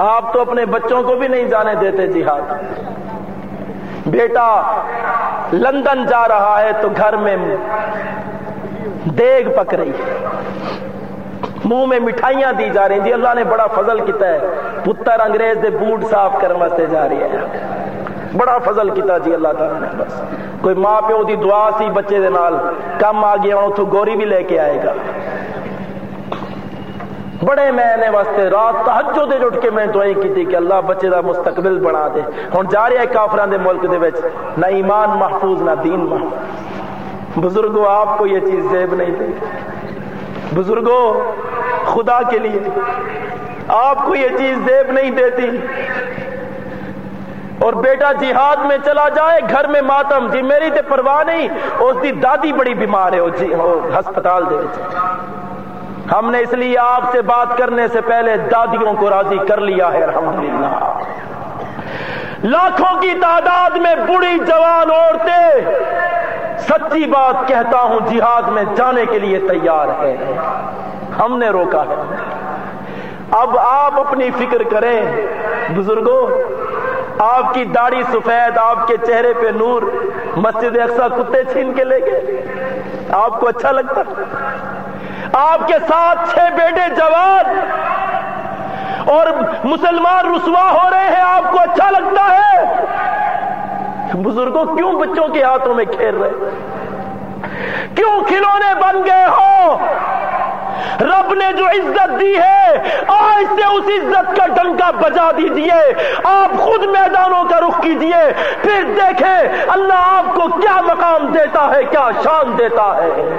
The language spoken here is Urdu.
آپ تو اپنے بچوں کو بھی نہیں جانے دیتے جہاد۔ بیٹا، لندن جا رہا ہے تو گھر میں دیگ پک رہی منہ میں مٹھائیاں دی جا رہی جی اللہ نے بڑا فضل کیتا ہے۔ پتر انگریز دے بوٹ صاف کرنے واسطے جا رہی ہے۔ بڑا فضل کیتا جی اللہ تعالیٰ نے بس۔ کوئی ماں پیو دی دعا سی بچے دے نال، کم آ گیا اتو گوری بھی لے کے آئے گا۔ بڑے میں واسطے رات تہجو دے اٹھ کے میں دعائیں کی تھی کہ اللہ بچے دا مستقبل بنا دے۔ ہن جا رہا ہے کافران دے ملک دے وچ۔ نہ ایمان محفوظ، نہ دین محفوظ۔ بزرگوں آپ کو یہ چیز زیب نہیں دے بزرگوں خدا کے لیے۔ آپ کو یہ چیز زیب نہیں دیتی۔ اور بیٹا جہاد میں چلا جائے، گھر میں ماتم۔ جی میری تے پرواہ نہیں، اس دی دادی بڑی بیمار ہے جی ہسپتال دے ہم نے اس لیے آپ سے بات کرنے سے پہلے دادیوں کو راضی کر لیا ہے، الحمدللہ۔ لاکھوں کی تعداد میں بڑی جوان عورتیں، سچی بات کہتا ہوں، جہاد میں جانے کے لیے تیار ہے ہم نے روکا ہے۔ اب آپ اپنی فکر کریں بزرگوں آپ کی داڑھی سفید، آپ کے چہرے پہ نور، مسجد اقسا کتے چھین کے لے گئے۔ آپ کو اچھا لگتا؟ آپ کے ساتھ چھ بیٹے جوان اور مسلمان رسوا ہو رہے ہیں، آپ کو اچھا لگتا ہے؟ بزرگوں، کیوں بچوں کے ہاتھوں میں کھیل رہے کیوں کھلونے بن گئے ہو؟ رب نے جو عزت دی ہے، آج سے اس عزت کا ڈنکا بجا دیجیے۔ آپ خود میدانوں کا رخ کیجیے۔ پھر دیکھیں، اللہ آپ کو کیا مقام دیتا ہے، کیا شان دیتا ہے؟